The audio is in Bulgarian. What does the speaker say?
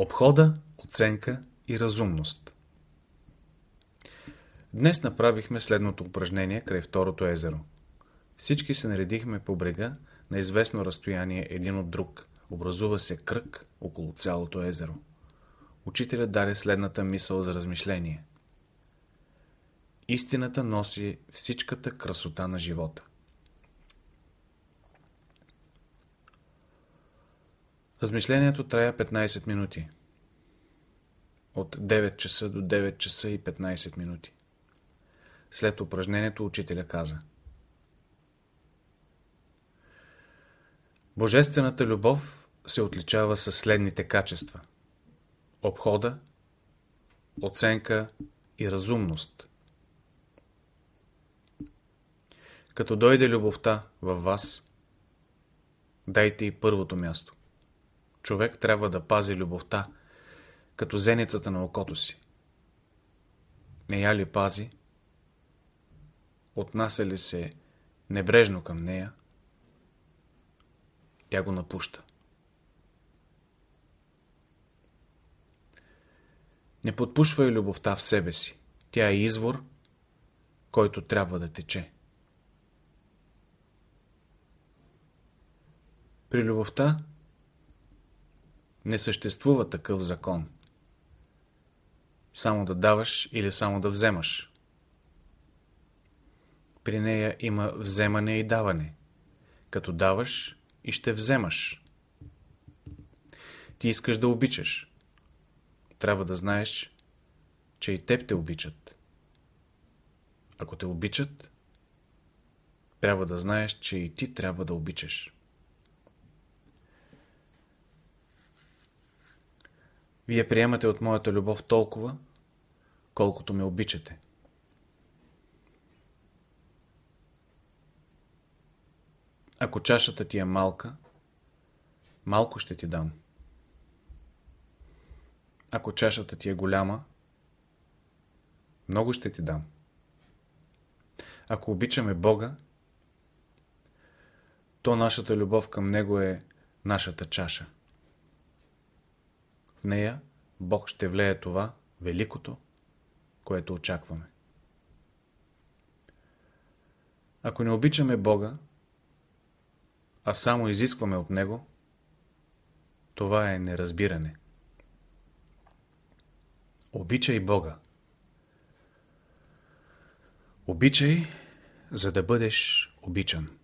Обхода, оценка и разумност Днес направихме следното упражнение край второто езеро. Всички се наредихме по брега на известно разстояние един от друг. Образува се кръг около цялото езеро. Учителят даде следната мисъл за размишление. Истината носи всичката красота на живота. Размишлението трая 15 минути. От 9 часа до 9 часа и 15 минути. След упражнението учителя каза Божествената любов се отличава със следните качества. Обхода, оценка и разумност. Като дойде любовта във вас, дайте и първото място. Човек трябва да пази любовта, като зеницата на окото си. Не я ли пази, отнася ли се небрежно към нея, тя го напуща. Не подпушвай любовта в себе си. Тя е извор, който трябва да тече. При любовта не съществува такъв закон. Само да даваш или само да вземаш. При нея има вземане и даване. Като даваш и ще вземаш. Ти искаш да обичаш. Трябва да знаеш, че и теб те обичат. Ако те обичат, трябва да знаеш, че и ти трябва да обичаш. Вие приемате от моята любов толкова, колкото ме обичате. Ако чашата ти е малка, малко ще ти дам. Ако чашата ти е голяма, много ще ти дам. Ако обичаме Бога, то нашата любов към Него е нашата чаша. В нея Бог ще влее това великото, което очакваме. Ако не обичаме Бога, а само изискваме от Него, това е неразбиране. Обичай Бога. Обичай, за да бъдеш обичан.